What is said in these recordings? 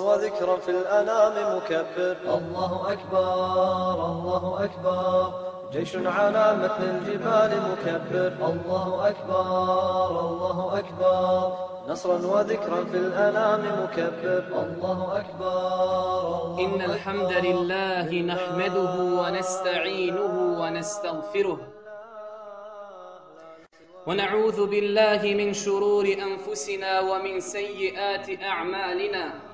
وذكرا في الأنام مكبر. الله أكبر الله أكبر. جيش على متن الجبال مكبر. الله أكبر الله أكبر. نصرا وذكرا في الأنام مكبر. الله أكبر إن الحمد لله نحمده ونستعينه ونستغفره. ونعوذ بالله من شرور أنفسنا ومن سيئات أعمالنا.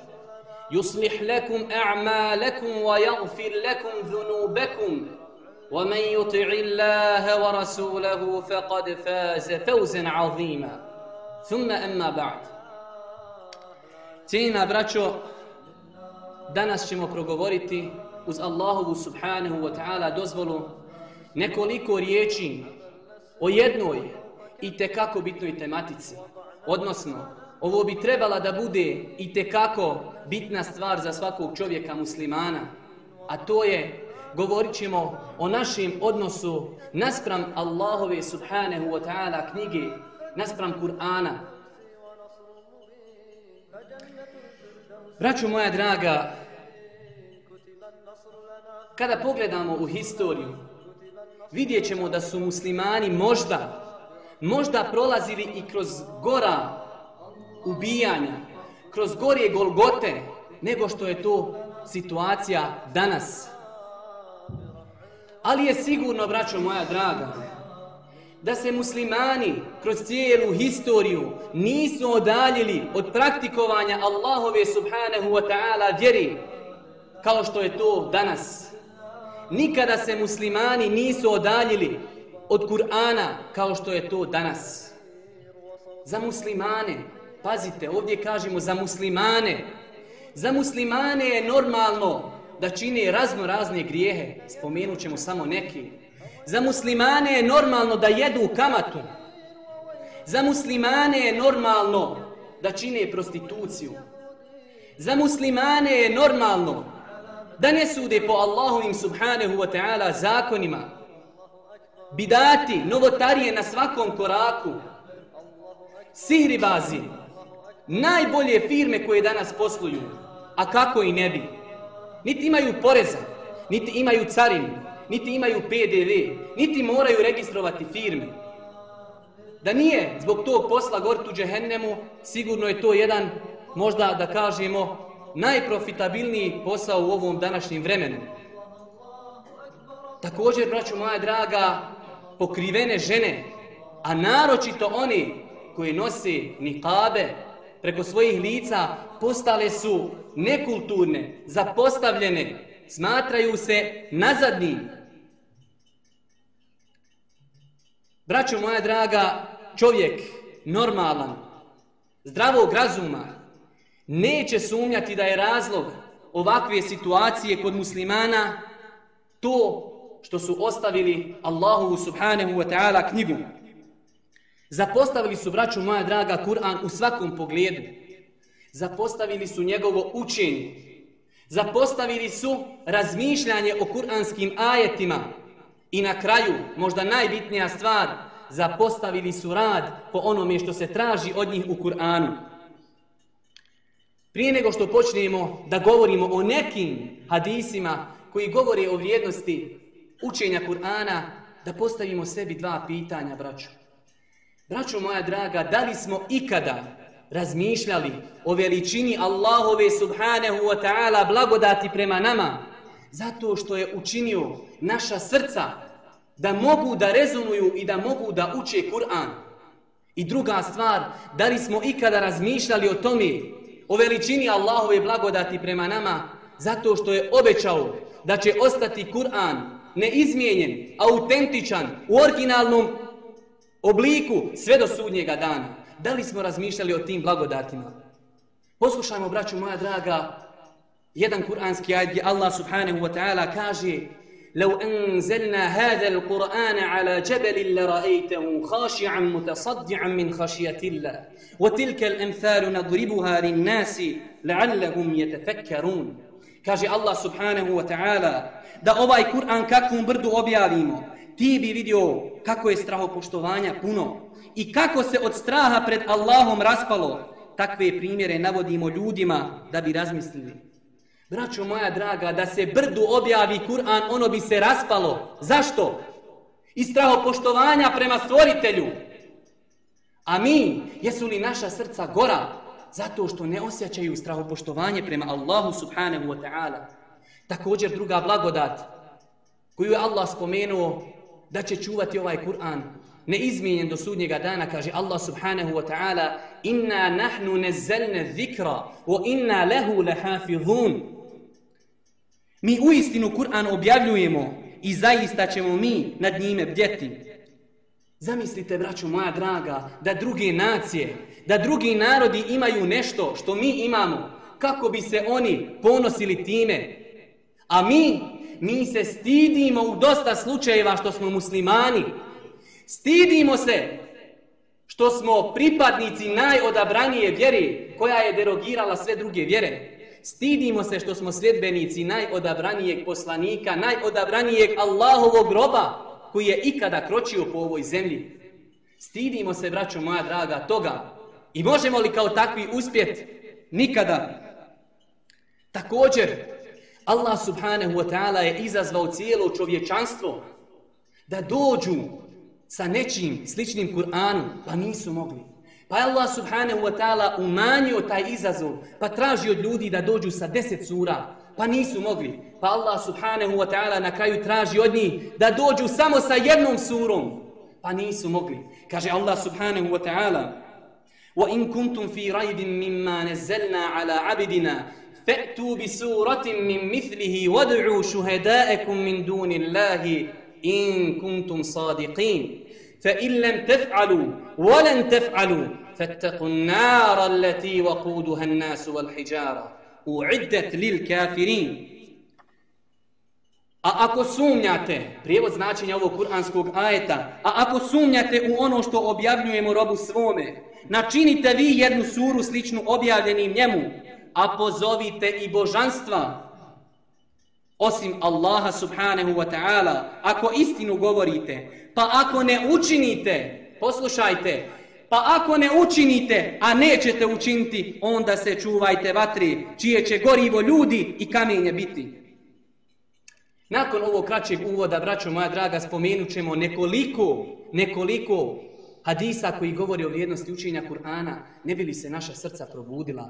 يصلح لكم اعمالكم ويغفر لكم ذنوبكم ومن يطع الله ورسوله فقد فاز فوزا عظيما ثم اما بعد Cijenina braćo, danas ćemo progovoriti uz Allahovu subhanahu wa ta'ala dozvolu nekoliko riječi o jednoj i tekako bitnoj tematici. Odnosno, ovo bi trebala da bude i tekako bitna stvar za svakog čovjeka muslimana, a to je govorit ćemo o našem odnosu naspram Allahove subhanahu wa ta'ala knjige, naspram Kur'ana. Braćo moja draga, kada pogledamo u historiju, vidjet ćemo da su muslimani možda, možda prolazili i kroz gora ubijanja, kroz gorije golgote, nego što je to situacija danas. Ali je sigurno, braćo moja draga, da se muslimani kroz cijelu historiju nisu odaljili od praktikovanja Allahove subhanahu wa ta'ala vjeri, kao što je to danas. Nikada se muslimani nisu odaljili od Kur'ana kao što je to danas. Za muslimane, pazite, ovdje kažemo za muslimane, za muslimane je normalno da čine razno razne grijehe, spomenut ćemo samo neki. Za muslimane je normalno da jedu kamatu. Za muslimane je normalno da čine prostituciju. Za muslimane je normalno da ne sude po Allahovim subhanahu wa ta'ala zakonima. Bidati, novotarije na svakom koraku. Sihribazi, najbolje firme koje danas posluju, a kako i ne bi. Niti imaju poreza, niti imaju carinu, niti imaju PDV, niti moraju registrovati firme. Da nije zbog tog posla gort u džehennemu, sigurno je to jedan, možda da kažemo, najprofitabilniji posao u ovom današnjem vremenu. Također, braću moja draga, pokrivene žene, a naročito oni koji nose nikabe preko svojih lica, postale su nekulturne, zapostavljene, smatraju se nazadnim. Braćo moja draga, čovjek normalan, zdravog razuma, neće sumnjati da je razlog ovakve situacije kod muslimana to što su ostavili Allahu subhanahu wa ta'ala knjigu. Zapostavili su, braću moja draga, Kur'an u svakom pogledu. Zapostavili su njegovo učenje. Zapostavili su razmišljanje o kuranskim ajetima. I na kraju, možda najbitnija stvar, zapostavili su rad po onome što se traži od njih u Kur'anu. Prije nego što počnemo da govorimo o nekim hadisima koji govore o vrijednosti učenja Kur'ana, da postavimo sebi dva pitanja, braćo. Braćo moja draga, da li smo ikada razmišljali o veličini Allahove subhanahu wa ta'ala blagodati prema nama, zato što je učinio naša srca da mogu da rezonuju i da mogu da uče Kur'an. I druga stvar, da li smo ikada razmišljali o tome, o veličini Allahove blagodati prema nama, zato što je obećao da će ostati Kur'an neizmijenjen, autentičan, u originalnom obliku sve do sudnjega dana. Da li smo razmišljali o tim blagodatima? Poslušajmo, braću moja draga, jedan kuranski ajed gdje Allah subhanahu wa ta'ala kaže لو أنزلنا هذا القرآن على جبل لرأيته خاشعا متصدعا من خشية الله وتلك الأمثال نضربها للناس لعلهم يتفكرون kaže Allah subhanahu wa ta'ala da ovaj Kur'an kakvom brdu objavimo ti bi vidio kako je strahopoštovanja puno i kako se od straha pred Allahom raspalo takve primjere navodimo ljudima da bi razmislili Braćo moja draga, da se brdu objavi Kur'an, ono bi se raspalo. Zašto? Iz strahopoštovanja prema stvoritelju. A mi, jesu li naša srca gora? Zato što ne osjećaju strahopoštovanje prema Allahu subhanahu wa ta'ala. Također druga blagodat koju je Allah spomenuo da će čuvati ovaj Kur'an neizmijenjen do sudnjega dana, kaže Allah subhanahu wa ta'ala Inna nahnu nezzelne zikra wa inna lehu lehafidhun Mi u istinu Kur'an objavljujemo i zaista ćemo mi nad njime bdjeti. Zamislite, braćo moja draga, da druge nacije, da drugi narodi imaju nešto što mi imamo, kako bi se oni ponosili time. A mi, mi se stidimo u dosta slučajeva što smo muslimani. Stidimo se što smo pripadnici najodabranije vjere koja je derogirala sve druge vjere. Stidimo se što smo sljedbenici najodabranijeg poslanika, najodabranijeg Allahovog roba koji je ikada kročio po ovoj zemlji. Stidimo se, braćo moja draga, toga. I možemo li kao takvi uspjet? Nikada. Također, Allah subhanahu wa ta'ala je izazvao cijelo čovječanstvo da dođu sa nečim sličnim Kur'anu, pa nisu mogli. Pa je Allah subhanahu wa ta'ala umanjio taj izazov, pa traži od ljudi da dođu sa deset sura, pa nisu mogli. Pa Allah subhanahu wa ta'ala na kraju traži od njih da dođu samo sa jednom surom, pa nisu mogli. Kaže Allah subhanahu wa ta'ala, وَإِن كُنْتُمْ فِي رَيْبٍ مِمَّا نَزَّلْنَا عَلَى عَبِدِنَا فَأْتُوا بِسُورَةٍ مِّن مِثْلِهِ وَدْعُوا شُهَدَاءَكُم مِّن دُونِ اللَّهِ إِن كُنْتُمْ صَادِقِينَ فإن لم تفعلوا ولن تفعلوا فاتقوا النار التي وقودها الناس والحجارة أعدت للكافرين A ako sumnjate, prijevod značenja ovog kuranskog ajeta, a ako sumnjate u ono što objavljujemo robu svome, načinite vi jednu suru sličnu objavljenim njemu, a pozovite i božanstva, osim Allaha subhanahu wa ta'ala, ako istinu govorite, pa ako ne učinite, poslušajte, pa ako ne učinite, a nećete učiniti, onda se čuvajte vatri, čije će gorivo ljudi i kamenje biti. Nakon ovog kraćeg uvoda, braćo moja draga, spomenut ćemo nekoliko, nekoliko hadisa koji govori o vrijednosti učenja Kur'ana, ne bi li se naša srca probudila.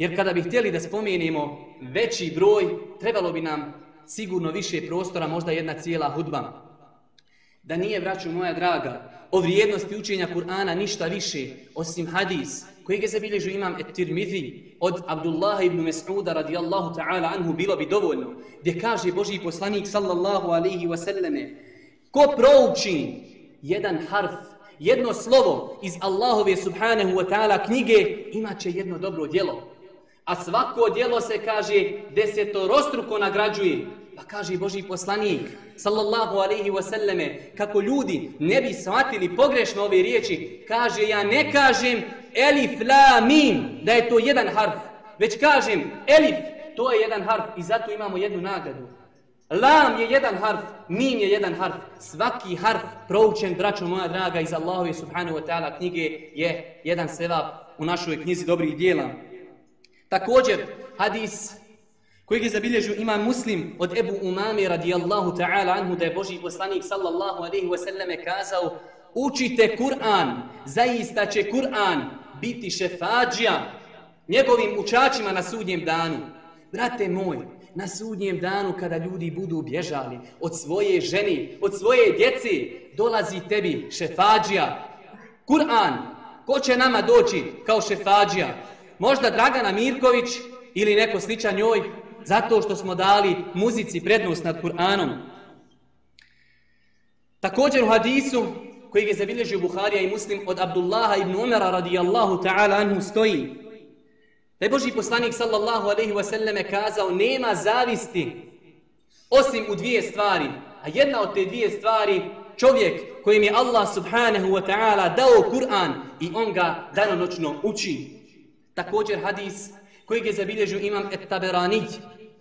Jer kada bi htjeli da spomenemo veći broj, trebalo bi nam sigurno više prostora, možda jedna cijela hudba da nije, vraću moja draga, o vrijednosti učenja Kur'ana ništa više, osim hadis, kojeg je zabilježio imam et-Tirmidhi od Abdullah ibn Mas'uda radijallahu ta'ala anhu, bilo bi dovoljno, gdje kaže Boži poslanik sallallahu alaihi wasallame, ko prouči jedan harf, jedno slovo iz Allahove subhanahu wa ta'ala knjige, imaće jedno dobro djelo. A svako djelo se kaže desetorostruko nagrađuje. Pa kaže Boži poslanik, sallallahu alaihi wasallame, kako ljudi ne bi shvatili pogrešno ove riječi, kaže, ja ne kažem elif, la, mim, da je to jedan harf, već kažem elif, to je jedan harf i zato imamo jednu nagradu. Lam je jedan harf, mim je jedan harf. Svaki harf proučen, braćo moja draga, iz Allahove subhanahu wa ta'ala knjige je jedan sevap u našoj knjizi dobrih dijela. Također, hadis kojeg je zabilježio imam muslim od Ebu Umame radijallahu ta'ala anhu da je Boži poslanik sallallahu alaihi wasallame kazao učite Kur'an, zaista će Kur'an biti šefađija njegovim učačima na sudnjem danu. Brate moj, na sudnjem danu kada ljudi budu bježali od svoje ženi, od svoje djece, dolazi tebi šefađija. Kur'an, ko će nama doći kao šefađija? Možda Dragana Mirković ili neko sličan njoj, zato što smo dali muzici prednost nad Kur'anom. Također u hadisu koji je zabilježio Buharija i Muslim od Abdullaha ibn Umara radijallahu ta'ala anhu stoji da je Boži poslanik sallallahu alaihi wasallame kazao nema zavisti osim u dvije stvari. A jedna od te dvije stvari čovjek kojim je Allah subhanahu wa ta'ala dao Kur'an i on ga danonočno uči. Također hadis kojeg je zabilježio imam Et-Taberani,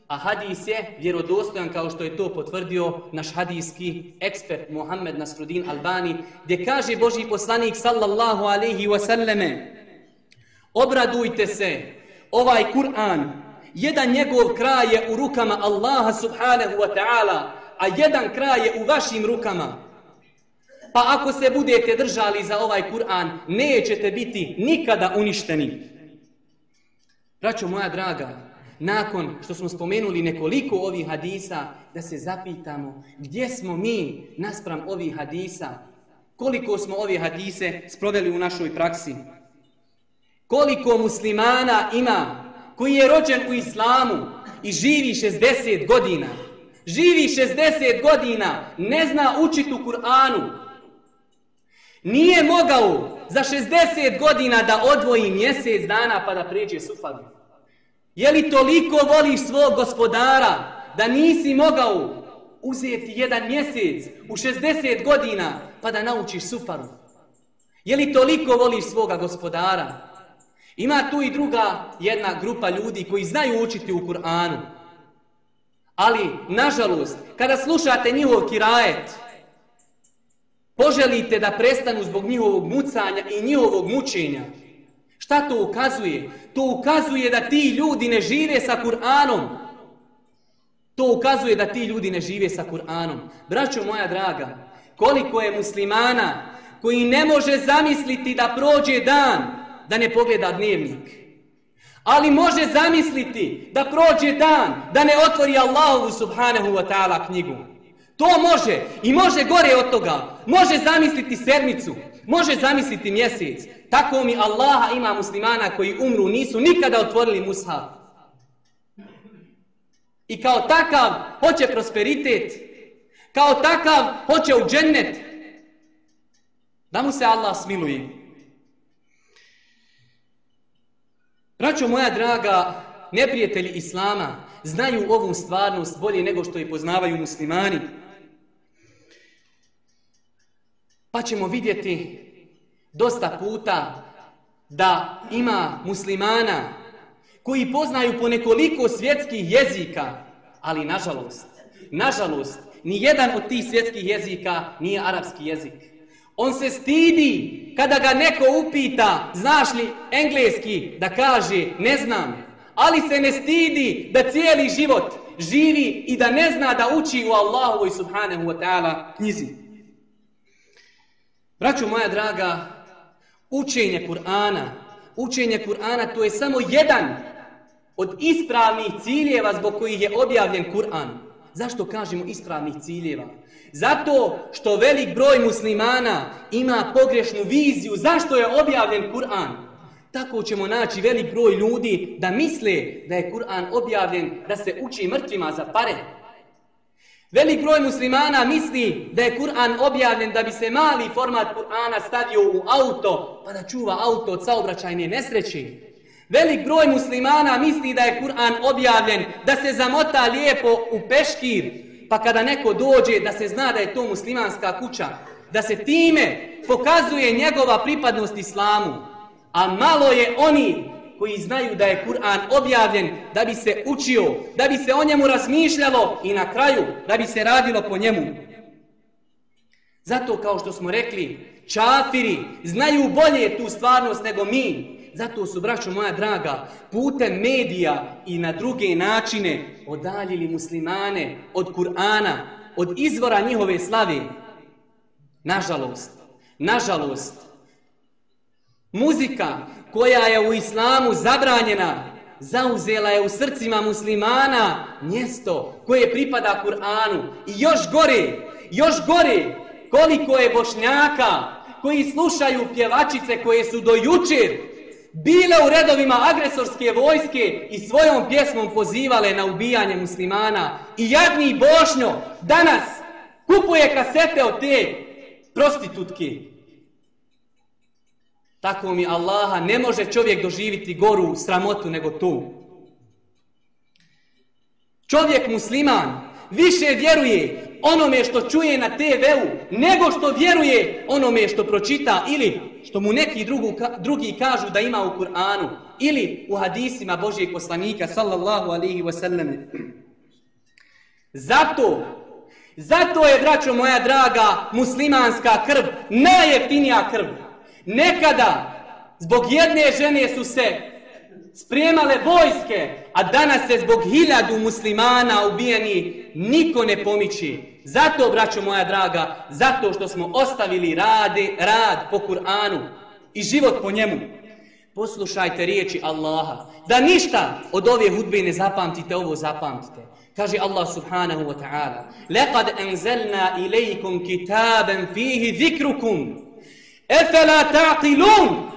A hadis je vjerodostojan kao što je to potvrdio naš hadijski ekspert Muhammed Nasrudin Albani, gdje kaže Boži poslanik sallallahu alaihi wasallame Obradujte se, ovaj Kur'an, jedan njegov kraj je u rukama Allaha subhanahu wa ta'ala, a jedan kraj je u vašim rukama. Pa ako se budete držali za ovaj Kur'an, nećete biti nikada uništeni. Braćo moja draga, nakon što smo spomenuli nekoliko ovih hadisa, da se zapitamo gdje smo mi naspram ovih hadisa, koliko smo ovi hadise sproveli u našoj praksi. Koliko muslimana ima koji je rođen u islamu i živi 60 godina, živi 60 godina, ne zna učiti u Kur'anu, nije mogao za 60 godina da odvoji mjesec dana pa da pređe sufadu? Je li toliko voliš svog gospodara da nisi mogao uzeti jedan mjesec u 60 godina pa da naučiš sufaru? Je li toliko voliš svoga gospodara? Ima tu i druga jedna grupa ljudi koji znaju učiti u Kur'anu. Ali, nažalost, kada slušate njihov kirajet, poželite da prestanu zbog njihovog mucanja i njihovog mučenja. Šta to ukazuje? To ukazuje da ti ljudi ne žive sa Kur'anom. To ukazuje da ti ljudi ne žive sa Kur'anom. Braćo moja draga, koliko je muslimana koji ne može zamisliti da prođe dan da ne pogleda dnevnik. Ali može zamisliti da prođe dan da ne otvori Allahovu subhanahu wa ta'ala knjigu. To može i može gore od toga. Može zamisliti sedmicu, može zamisliti mjesec. Tako mi Allaha ima muslimana koji umru, nisu nikada otvorili mushaf. I kao takav hoće prosperitet, kao takav hoće u džennet. Da mu se Allah smiluje. Braćo moja draga, neprijatelji Islama znaju ovu stvarnost bolje nego što je poznavaju muslimani. Pa ćemo vidjeti dosta puta da ima muslimana koji poznaju po nekoliko svjetskih jezika, ali nažalost, nažalost, ni jedan od tih svjetskih jezika nije arapski jezik. On se stidi kada ga neko upita, znaš li engleski, da kaže ne znam, ali se ne stidi da cijeli život živi i da ne zna da uči u Allahovoj subhanahu wa ta'ala knjizi. Braćo moja draga, učenje Kur'ana, učenje Kur'ana to je samo jedan od ispravnih ciljeva zbog kojih je objavljen Kur'an. Zašto kažemo ispravnih ciljeva? Zato što velik broj muslimana ima pogrešnu viziju zašto je objavljen Kur'an. Tako ćemo naći velik broj ljudi da misle da je Kur'an objavljen da se uči mrtvima za pare. Velik broj muslimana misli da je Kur'an objavljen da bi se mali format Kur'ana stavio u auto pa da čuva auto od saobraćajne nesreće. Velik broj muslimana misli da je Kur'an objavljen da se zamota lijepo u peškir pa kada neko dođe da se zna da je to muslimanska kuća, da se time pokazuje njegova pripadnost islamu. A malo je oni koji znaju da je Kur'an objavljen da bi se učio, da bi se o njemu razmišljalo i na kraju da bi se radilo po njemu. Zato kao što smo rekli, čafiri znaju bolje tu stvarnost nego mi. Zato su, braćo moja draga, putem medija i na druge načine odaljili muslimane od Kur'ana, od izvora njihove slave. Nažalost, nažalost, muzika koja je u islamu zabranjena, zauzela je u srcima muslimana mjesto koje pripada Kur'anu. I još gore, još gore, koliko je bošnjaka koji slušaju pjevačice koje su do jučer bile u redovima agresorske vojske i svojom pjesmom pozivale na ubijanje muslimana. I jadni bošnjo danas kupuje kasete od te prostitutke. Tako mi Allaha ne može čovjek doživiti goru sramotu nego tu. Čovjek musliman više vjeruje onome što čuje na TV-u nego što vjeruje onome što pročita ili što mu neki drugu, drugi kažu da ima u Kur'anu ili u hadisima Božijeg poslanika sallallahu alihi wasallam. Zato, zato je, braćo moja draga, muslimanska krv najjeftinija krv. Nekada, zbog jedne žene su se spremale vojske, a danas se zbog hiljadu muslimana ubijeni niko ne pomiči. Zato, braćo moja draga, zato što smo ostavili rade, rad po Kur'anu i život po njemu. Poslušajte riječi Allaha. Da ništa od ove hudbe ne zapamtite, ovo zapamtite. Kaže Allah subhanahu wa ta'ala لَقَدْ أَنْزَلْنَا إِلَيْكُمْ كِتَابًا فِيهِ ذِكْرُكُمْ Efela ta'qilun.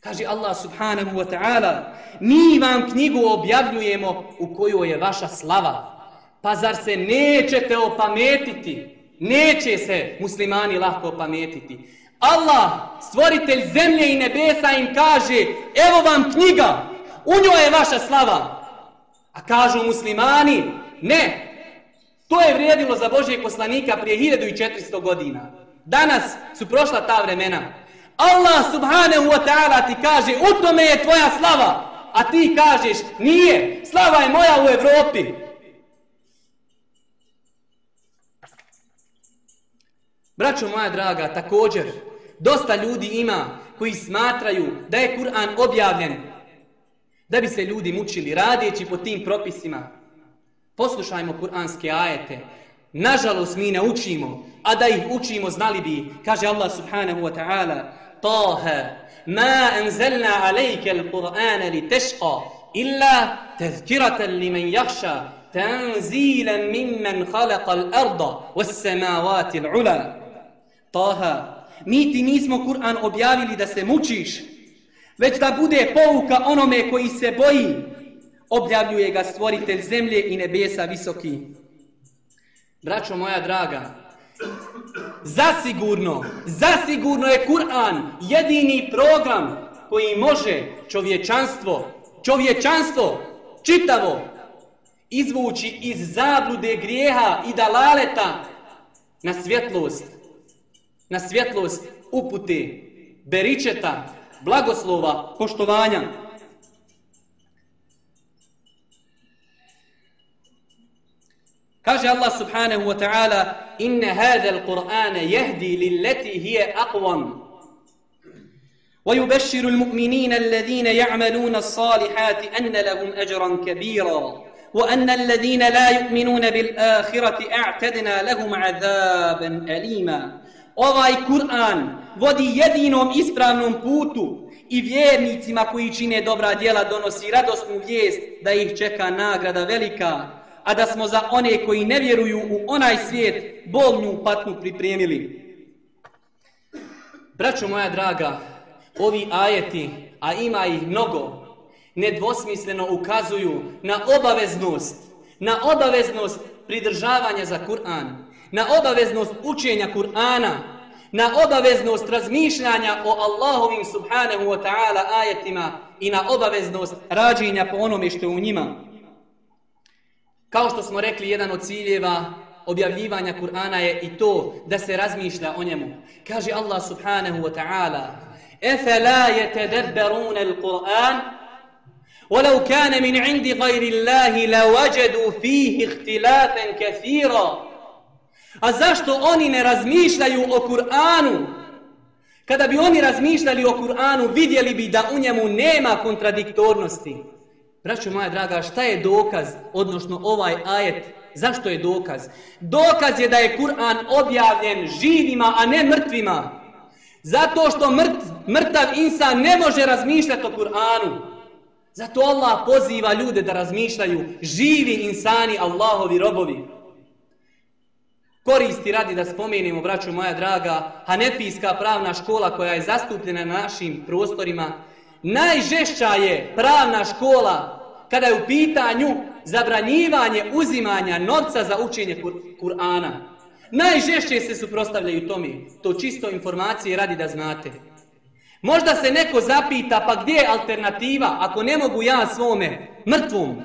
Kaže Allah subhanahu wa ta'ala, mi vam knjigu objavljujemo u kojoj je vaša slava. Pa zar se nećete opametiti? Neće se muslimani lahko opametiti. Allah, stvoritelj zemlje i nebesa im kaže, evo vam knjiga, u njoj je vaša slava. A kažu muslimani, ne, to je vrijedilo za Božijeg poslanika prije 1400 godina. Danas su prošla ta vremena. Allah subhanahu wa ta'ala ti kaže u tome je tvoja slava. A ti kažeš nije. Slava je moja u Evropi. Braćo moja draga, također, dosta ljudi ima koji smatraju da je Kur'an objavljen da bi se ljudi mučili radeći po tim propisima. Poslušajmo kur'anske ajete. Nažalost, mi ne učimo, a da ih učimo znali bi, kaže Allah subhanahu wa ta'ala, Taha, ma enzelna alejke l-Qur'ana li tešqa, illa tezkiratan li men jahša, tanzilan mimmen khalaqa l-arda, was samavati l-ula. Taha, mi ti nismo Kur'an objavili da se mučiš, već da bude pouka onome koji se boji, objavljuje ga stvoritelj zemlje i nebesa visoki. Braćo moja draga, zasigurno, zasigurno je Kur'an jedini program koji može čovječanstvo, čovječanstvo čitavo izvući iz zablude grijeha i dalaleta na svjetlost, na svjetlost upute, beričeta, blagoslova, poštovanja. Kaže Allah subhanahu wa ta'ala inna hadha al-Qur'ana yahdi lillati hiya aqwam ويبشر المؤمنين الذين يعملون الصالحات أن لهم أجرا كبيرا وأن الذين لا يؤمنون بالآخرة أعتدنا لهم عذابا أليما Ovaj Kur'an vodi jedinom ispravnom putu i vjernicima koji čine dobra djela donosi radosnu vijest da ih čeka nagrada velika a da smo za one koji ne vjeruju u onaj svijet bolnu patnu pripremili. Braćo moja draga, ovi ajeti, a ima ih mnogo, nedvosmisleno ukazuju na obaveznost, na obaveznost pridržavanja za Kur'an, na obaveznost učenja Kur'ana, na obaveznost razmišljanja o Allahovim subhanahu wa ta'ala ajetima i na obaveznost rađenja po onome što je u njima. Kao što smo rekli, jedan od ciljeva objavljivanja Kur'ana je i to da se razmišlja o njemu. Kaže Allah subhanahu wa ta'ala Efe la yetedebberun al Kur'an ولو كان من عند غير الله لوجدوا فيه اختلافا كثيرا A zašto oni ne razmišljaju o Kur'anu? Kada bi oni razmišljali o Kur'anu, vidjeli bi da u njemu nema kontradiktornosti. Braćo moja draga, šta je dokaz, odnosno ovaj ajet, zašto je dokaz? Dokaz je da je Kur'an objavljen živima, a ne mrtvima. Zato što mrt, mrtav insan ne može razmišljati o Kur'anu. Zato Allah poziva ljude da razmišljaju živi insani, Allahovi robovi. Koristi radi da spomenemo, braću moja draga, Hanefijska pravna škola koja je zastupljena na našim prostorima, najžešća je pravna škola kada je u pitanju zabranjivanje uzimanja novca za učenje Kur'ana. Najžešće se suprostavljaju tome. To čisto informacije radi da znate. Možda se neko zapita pa gdje je alternativa ako ne mogu ja svome mrtvom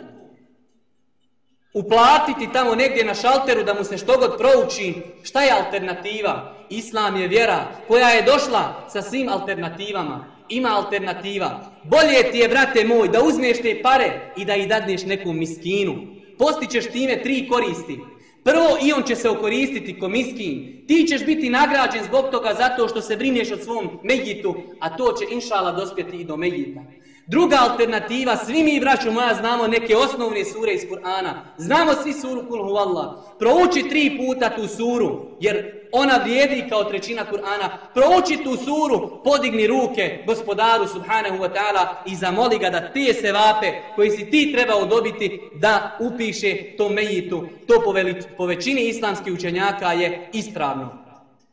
uplatiti tamo negdje na šalteru da mu se što god prouči, šta je alternativa? Islam je vjera koja je došla sa svim alternativama. Ima alternativa. Bolje ti je, brate moj, da uzmeš te pare i da ih dadneš nekom miskinu. Postićeš time tri koristi. Prvo, i on će se okoristiti ko miskin. Ti ćeš biti nagrađen zbog toga zato što se brineš o svom mejitu, a to će inšala dospjeti i do mejita. Druga alternativa, svi mi, braćo moja, znamo neke osnovne sure iz Kur'ana. Znamo svi suru Kul Huvallah. Prouči tri puta tu suru, jer ona vrijedi kao trećina Kur'ana. Prouči tu suru, podigni ruke gospodaru Subhanahu wa ta'ala i zamoli ga da te sevape koji si ti trebao dobiti da upiše to mejitu. To po, po većini islamskih učenjaka je ispravno.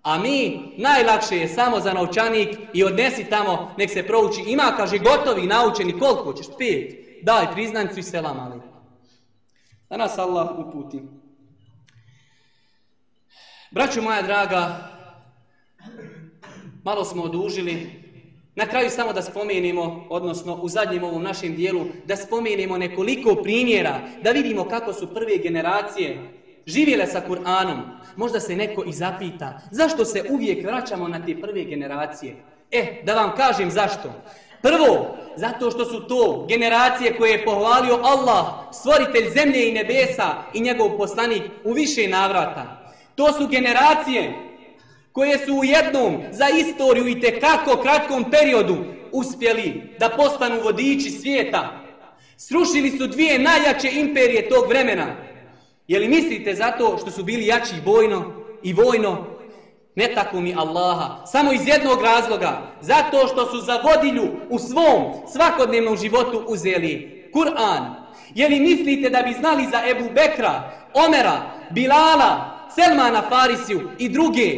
A mi, najlakše je samo za naučanik i odnesi tamo, nek se prouči. Ima, kaže, gotovi, naučeni, koliko hoćeš? Pet. Daj, priznancu i selam, ali. Da nas Allah uputi. Braćo moja draga, malo smo odužili. Na kraju samo da spomenimo, odnosno u zadnjem ovom našem dijelu, da spomenimo nekoliko primjera, da vidimo kako su prve generacije živjele sa Kur'anom, možda se neko i zapita, zašto se uvijek vraćamo na te prve generacije? E, da vam kažem zašto. Prvo, zato što su to generacije koje je pohvalio Allah, stvoritelj zemlje i nebesa i njegov poslanik u više navrata. To su generacije koje su u jednom za istoriju i tekako kratkom periodu uspjeli da postanu vodiči svijeta. Srušili su dvije najjače imperije tog vremena, Je li mislite zato što su bili jači bojno i vojno? Ne tako mi Allaha. Samo iz jednog razloga. Zato što su za vodilju u svom svakodnevnom životu uzeli Kur'an. Je li mislite da bi znali za Ebu Bekra, Omera, Bilala, Selmana Farisiju i druge?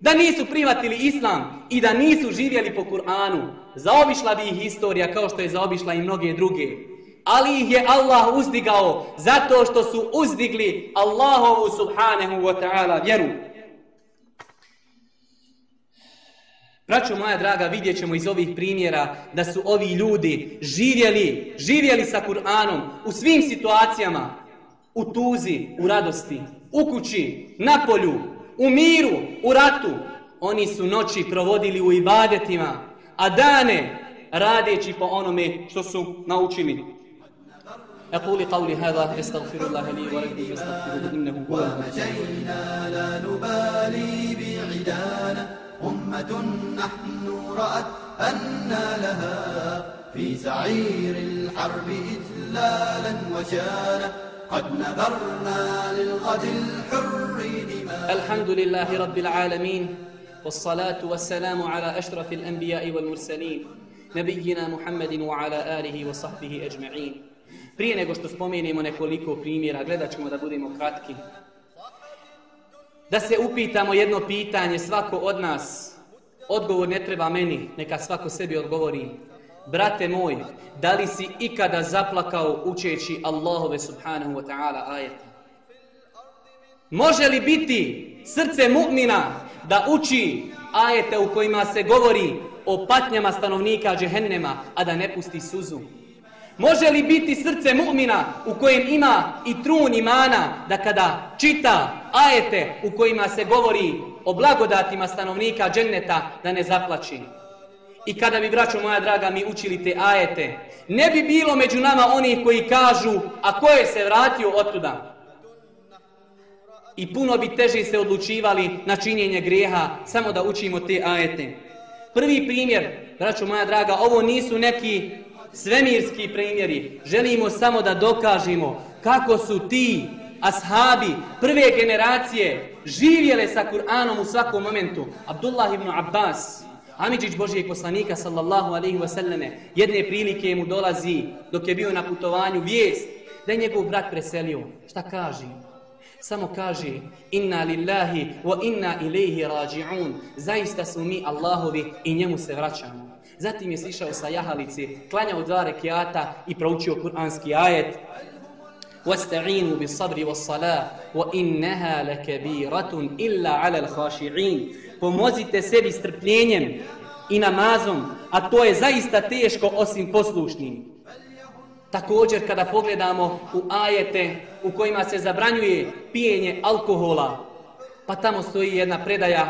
Da nisu privatili Islam i da nisu živjeli po Kur'anu? Zaobišla bi ih historija kao što je zaobišla i mnoge druge ali ih je Allah uzdigao zato što su uzdigli Allahovu subhanahu wa ta'ala vjeru. Braćo moja draga, vidjet ćemo iz ovih primjera da su ovi ljudi živjeli, živjeli sa Kur'anom u svim situacijama, u tuzi, u radosti, u kući, na polju, u miru, u ratu. Oni su noći provodili u ibadetima, a dane radeći po onome što su naučili. أقول قولي هذا أستغفر الله لي ولكم فاستغفروه إنه هو ومجينا لا نبالي بعدانا أمة نحن رأت أن لها في سعير الحرب إذلالا وشانا قد نذرنا للغد الحر دماء. الحمد لله رب العالمين والصلاة والسلام على أشرف الأنبياء والمرسلين نبينا محمد وعلى آله وصحبه أجمعين. Prije nego što spomenemo nekoliko primjera, gledat ćemo da budemo kratki. Da se upitamo jedno pitanje, svako od nas, odgovor ne treba meni, neka svako sebi odgovori. Brate moj, da li si ikada zaplakao učeći Allahove subhanahu wa ta'ala ajeta? Može li biti srce mu'mina da uči ajete u kojima se govori o patnjama stanovnika džehennema, a da ne pusti suzu? Može li biti srce mu'mina u kojem ima i trun imana da kada čita ajete u kojima se govori o blagodatima stanovnika dženneta da ne zaplači? I kada bi, braćo moja draga, mi učili te ajete, ne bi bilo među nama onih koji kažu, a ko je se vratio otuda? I puno bi teže se odlučivali na činjenje grijeha samo da učimo te ajete. Prvi primjer, braćo moja draga, ovo nisu neki svemirski primjeri. Želimo samo da dokažemo kako su ti ashabi prve generacije živjele sa Kur'anom u svakom momentu. Abdullah ibn Abbas, Amidžić Božijeg poslanika sallallahu alaihi wasallame, jedne prilike mu dolazi dok je bio na putovanju vijest da je njegov brat preselio. Šta kaže? Samo kaže inna lillahi wa inna ilaihi rađi'un. Zaista smo mi Allahovi i njemu se vraćamo. Zatim je sišao sa jahalice, klanjao dva rekiata i proučio kuranski ajet. واستعينوا بالصبر والصلاة وإنها لكبيرة إلا على الخاشعين pomozite sebi strpljenjem i namazom, a to je zaista teško osim poslušnim. Također kada pogledamo u ajete u kojima se zabranjuje pijenje alkohola, pa tamo stoji jedna predaja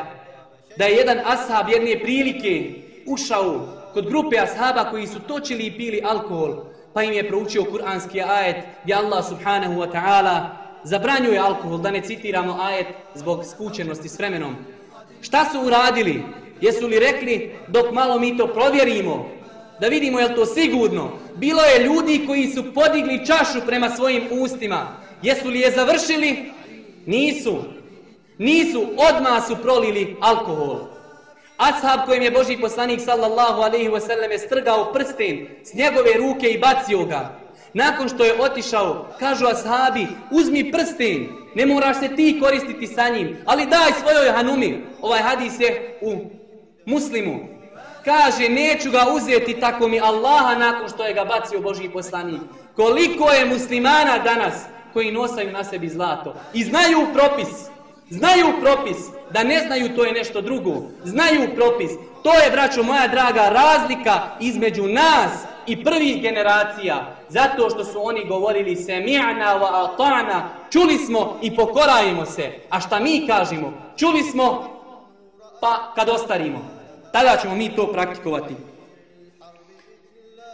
da je jedan ashab jedne prilike ušao kod grupe ashaba koji su točili i pili alkohol, pa im je proučio kuranski ajet gdje Allah subhanahu wa ta'ala zabranjuje alkohol, da ne citiramo ajet zbog skučenosti s vremenom. Šta su uradili? Jesu li rekli dok malo mi to provjerimo, da vidimo je to sigurno? Bilo je ljudi koji su podigli čašu prema svojim ustima. Jesu li je završili? Nisu. Nisu, odmah su prolili alkohol. Ashab kojim je Boži poslanik sallallahu alaihi wasallam je strgao prsten s njegove ruke i bacio ga. Nakon što je otišao, kažu ashabi, uzmi prsten, ne moraš se ti koristiti sa njim, ali daj svojoj hanumi. Ovaj hadis je u muslimu. Kaže, neću ga uzeti tako mi Allaha nakon što je ga bacio Boži poslanik. Koliko je muslimana danas koji nosaju na sebi zlato i znaju propis, znaju propis, da ne znaju to je nešto drugo, znaju propis. To je, braćo moja draga, razlika između nas i prvih generacija, zato što su oni govorili se mi'na wa ata'na, čuli smo i pokorajimo se. A šta mi kažemo? Čuli smo, pa kad ostarimo. Tada ćemo mi to praktikovati.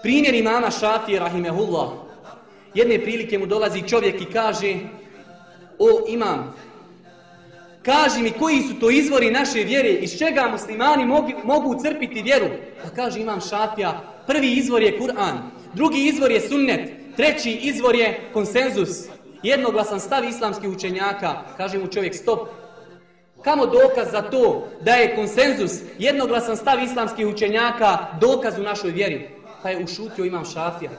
Primjer imama Šafije, rahimehullah, jedne prilike mu dolazi čovjek i kaže, o imam, kaži mi koji su to izvori naše vjere, iz čega muslimani mogu, mogu crpiti vjeru. Pa kaže imam Šafija, prvi izvor je Kur'an, drugi izvor je sunnet, treći izvor je konsenzus. Jednoglasan stav islamskih učenjaka, kaže mu čovjek stop. Kamo dokaz za to da je konsenzus, jednoglasan stav islamskih učenjaka, dokaz u našoj vjeri? Pa je ušutio imam Šafija.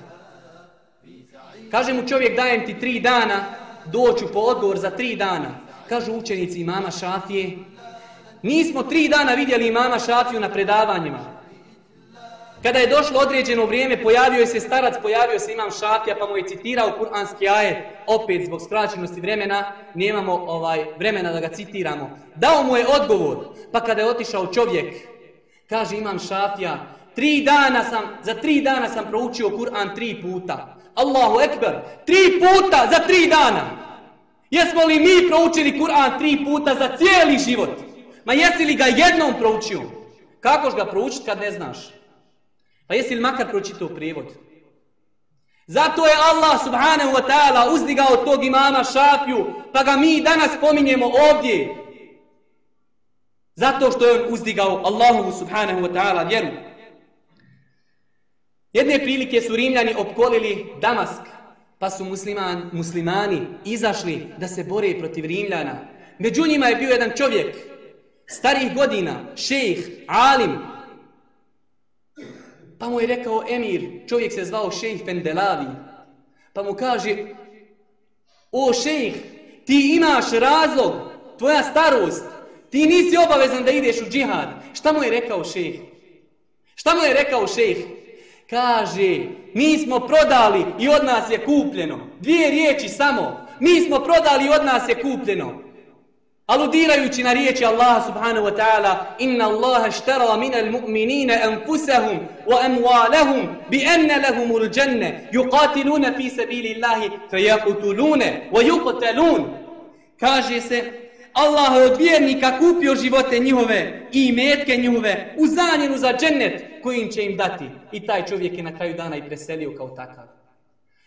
Kaže mu čovjek dajem ti tri dana, doću po odgovor za tri dana kažu učenici imama Šafije, nismo tri dana vidjeli imama Šafiju na predavanjima. Kada je došlo određeno vrijeme, pojavio se starac, pojavio se imam Šafija, pa mu je citirao kuranski ajet, opet zbog skraćenosti vremena, nemamo ovaj vremena da ga citiramo. Dao mu je odgovor, pa kada je otišao čovjek, kaže imam Šafija, tri dana sam, za tri dana sam proučio Kur'an tri puta. Allahu ekber, tri puta za tri dana. Jesmo li mi proučili Kur'an tri puta za cijeli život? Ma jesi li ga jednom proučio? Kako ga proučiti kad ne znaš? Pa jesi li makar pročitao prijevod? Zato je Allah subhanahu wa ta'ala uzdigao tog imama šafju, pa ga mi danas pominjemo ovdje. Zato što je on uzdigao Allahu subhanahu wa ta'ala vjeru. Jedne prilike su Rimljani opkolili Damask pa su musliman, muslimani izašli da se bore protiv Rimljana. Među njima je bio jedan čovjek, starih godina, šejh, alim. Pa mu je rekao emir, čovjek se zvao šejh Pendelavi. Pa mu kaže, o šejh, ti imaš razlog, tvoja starost, ti nisi obavezan da ideš u džihad. Šta mu je rekao šejh? Šta mu je rekao šejh? Kaže, mi smo prodali i od nas je kupljeno. Dvije riječi samo. Mi smo prodali i od nas je kupljeno. Aludirajući na riječi Allaha subhanahu wa ta'ala Inna Allaha štara minal mu'minina anfusahum wa amwalahum bi anna lahumul dženne yuqatiluna fi sabili Allahi wa yuqtalun Kaže se Allah je od vjernika kupio živote njihove i metke njihove u zanjenu za džennet kojim će im dati. I taj čovjek je na kraju dana i preselio kao takav.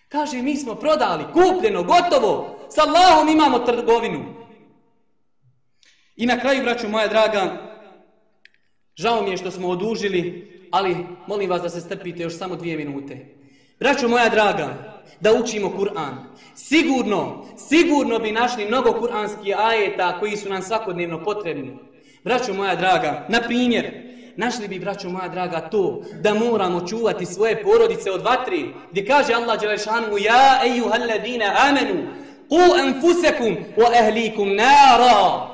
Kaže, mi smo prodali, kupljeno, gotovo, sa Allahom imamo trgovinu. I na kraju, braću moja draga, Žao mi je što smo odužili, ali molim vas da se strpite još samo dvije minute. Braćo moja draga, da učimo Kur'an. Sigurno, sigurno bi našli mnogo kuranskih ajeta koji su nam svakodnevno potrebni. Braćo moja draga, na primjer, našli bi, braćo moja draga, to da moramo čuvati svoje porodice od vatri, gdje kaže Allah Đelešanu, Ja, ejuhalladina, amenu, ku anfusekum wa ehlikum nara.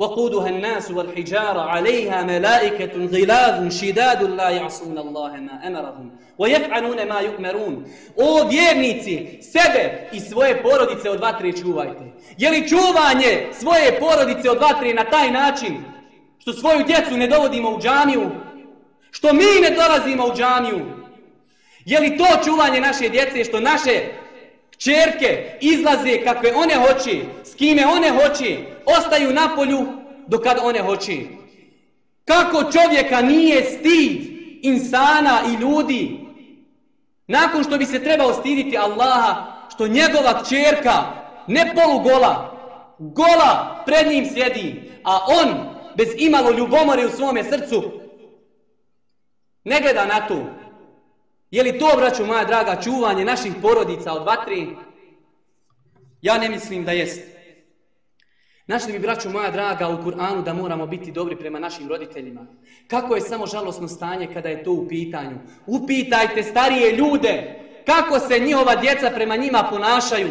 وقودها الناس والحجارة عليها ملائكة غلاظ شداد لا يعصون الله ما أمرهم ويفعلون ما يؤمرون O vjernici, sebe i svoje porodice od vatre čuvajte. Je li čuvanje svoje porodice od vatre na taj način Što svoju djecu ne dovodimo u džamiju? Što mi ne dolazimo u džamiju? Je li to čuvanje naše djece što naše čerke izlaze kakve one hoće, s kime one hoće, ostaju na polju dokad one hoće. Kako čovjeka nije stid insana i ljudi, nakon što bi se trebao stiditi Allaha, što njegova čerka ne polugola, gola pred njim sjedi, a on bez imalo ljubomore u svome srcu ne gleda na to. Je li to, braću moja draga, čuvanje naših porodica od vatri? Ja ne mislim da jest. Našli bi, braću moja draga, u Kur'anu da moramo biti dobri prema našim roditeljima. Kako je samo žalosno stanje kada je to u pitanju? Upitajte starije ljude kako se njihova djeca prema njima ponašaju.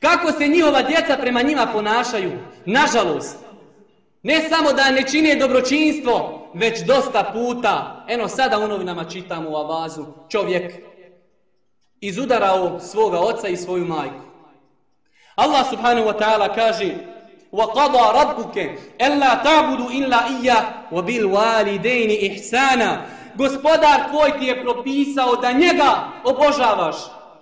Kako se njihova djeca prema njima ponašaju? Nažalost, ne samo da ne čine dobročinstvo, već dosta puta. Eno sada u novinama čitamo u avazu čovjek izudarao svoga oca i svoju majku. Allah subhanahu wa ta'ala kaže وَقَضَى رَبُّكَ أَلَّا تَعْبُدُ إِلَّا إِيَّا وَبِالْوَالِدَيْنِ إِحْسَانًا Gospodar tvoj ti je propisao da njega obožavaš.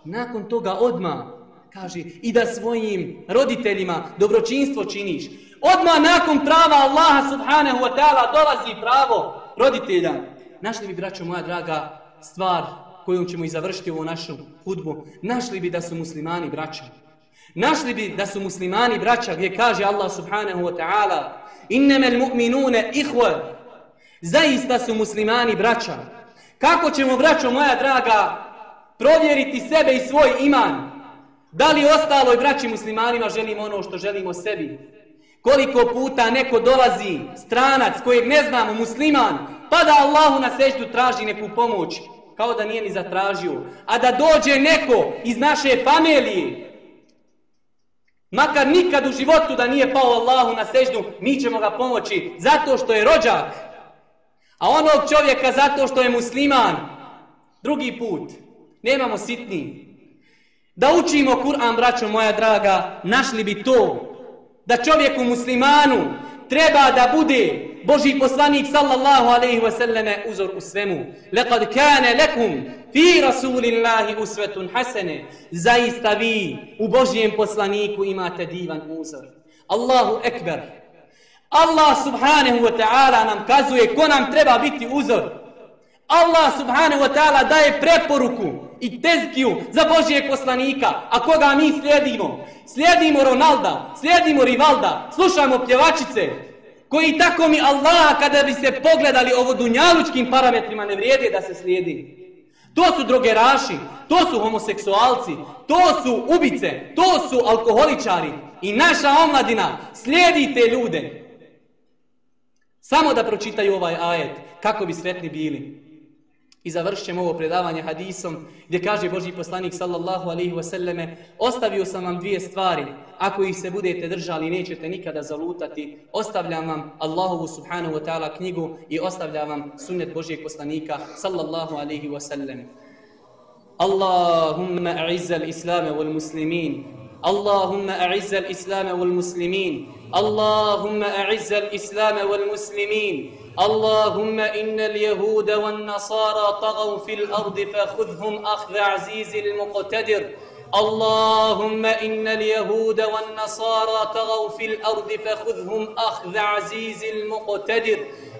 Nakon toga odma kaže i da svojim roditeljima dobročinstvo činiš. Odma nakon prava Allaha subhanahu wa ta'ala dolazi pravo roditelja. Našli bi, braćo moja draga, stvar kojom ćemo i završiti ovu našu hudbu. Našli bi da su muslimani braća. Našli bi da su muslimani braća gdje kaže Allah subhanahu wa ta'ala Innemel mu'minune ihve Zaista su muslimani braća. Kako ćemo, braćo moja draga, provjeriti sebe i svoj iman? Da li ostaloj braći muslimanima želimo ono što želimo sebi? Koliko puta neko dolazi, stranac kojeg ne znamo, musliman, pa da Allahu na seždu traži neku pomoć, kao da nije ni zatražio. A da dođe neko iz naše familije, makar nikad u životu da nije pao Allahu na seždu, mi ćemo ga pomoći zato što je rođak. A onog čovjeka zato što je musliman, drugi put, nemamo sitni. Da učimo Kur'an, braćo moja draga, našli bi to da čovjeku muslimanu treba da bude Boži poslanik sallallahu alaihi ve sallame uzor u svemu. Lekad kane lekum fi rasulillahi usvetun hasene. Zaista vi u Božijem poslaniku imate divan uzor. Allahu ekber. Allah subhanahu wa ta'ala nam kazuje ko nam treba biti uzor. Allah subhanahu wa ta'ala daje preporuku i tezkiju za Božijeg poslanika, a koga mi slijedimo? Slijedimo Ronalda, slijedimo Rivalda, slušamo pjevačice, koji tako mi Allaha kada bi se pogledali ovo dunjalučkim parametrima ne vrijede da se slijedi. To su drogeraši, to su homoseksualci, to su ubice, to su alkoholičari i naša omladina slijedi te ljude. Samo da pročitaju ovaj ajet kako bi sretni bili. I završćemo ovo predavanje hadisom gdje kaže Boži poslanik sallallahu alaihi wasallame ostavio sam vam dvije stvari. Ako ih se budete držali nećete nikada zalutati. Ostavljam vam Allahovu subhanahu wa ta'ala knjigu i ostavljam vam sunnet Božijeg poslanika sallallahu alaihi wasallame. Allahumma a'izzal islame wal muslimin. Allahumma a'izzal islame wal muslimin. A'izzal islame wal muslimin. اللهم إن اليهود والنصارى طغوا في الأرض فخذهم أخذ عزيز المقتدر اللهم إن اليهود والنصارى طغوا في الأرض فخذهم أخذ عزيز المقتدر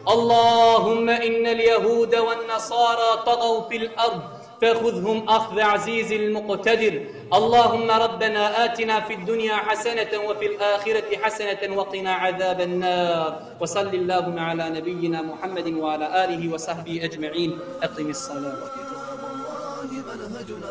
اللهم إن اليهود والنصارى طغوا في الأرض فخذهم أخذ عزيز المقتدر. اللهم ربنا آتنا في الدنيا حسنة وفي الآخرة حسنة وقنا عذاب النار. وصل اللهم على نبينا محمد وعلى آله وصحبه أجمعين. أقم الصلاة. منهجنا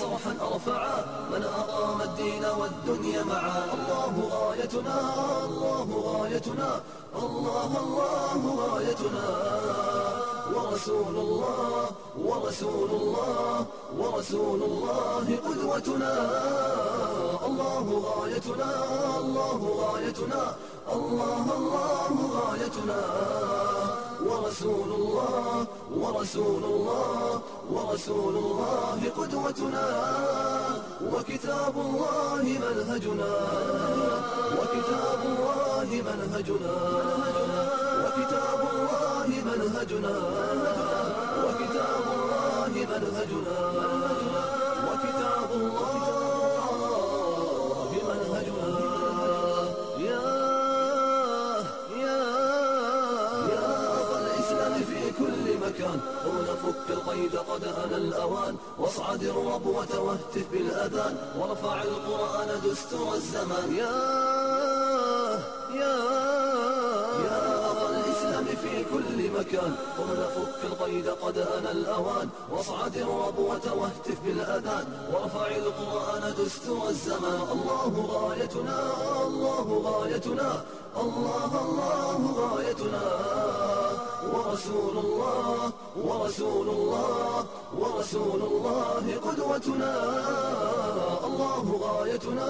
صرحا أرفعا. من أقام الدين والدنيا معا. الله غايتنا الله غايتنا الله الله غايتنا. ورسول الله ورسول الله ورسول الله قدوتنا. الله غايتنا الله غايتنا. الله الله غايتنا. ورسول الله ورسول الله ورسول الله قدوتنا وكتاب الله منهجنا وكتاب الله منهجنا وكتاب الله منهجنا وكتاب الله منهجنا. القيد قد أنا الأوان. واصعد الربوة واهتف بالأذان. وارفع القرآن دستور الزمان. يا يا يا الإسلام في كل مكان. قم نفك القيد قد أنا الأوان. واصعد الربوة واهتف بالأذان. وارفع القرآن دستور الزمان. الله غايتنا الله غايتنا. الله الله غايتنا. ورسول الله ورسول الله ورسول الله قدوتنا. الله غايتنا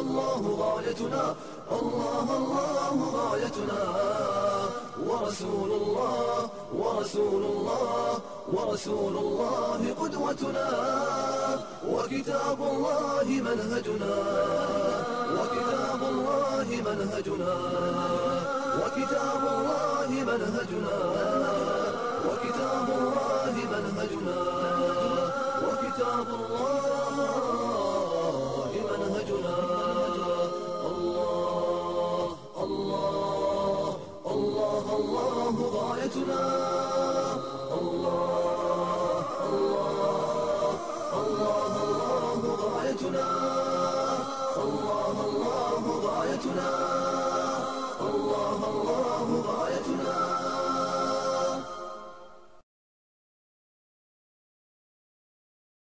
الله غايتنا الله الله غايتنا. ورسول الله ورسول الله ورسول الله قدوتنا. وكتاب الله منهجنا. وكتاب الله منهجنا. وكتاب الله الله منهجنا وكتاب الله منهجنا وكتاب الله منهجنا الله الله الله الله غايتنا الله الله الله الله غايتنا